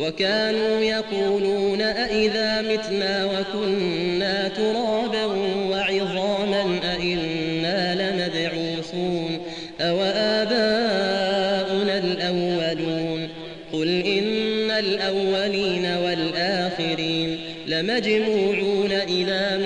وكانوا يقولون أئذا متنا وكنا ترابا وعظاما أئنا لمبعوثون أو آباؤنا الأولون قل إن الأولين والآخرين لمجموعون إلى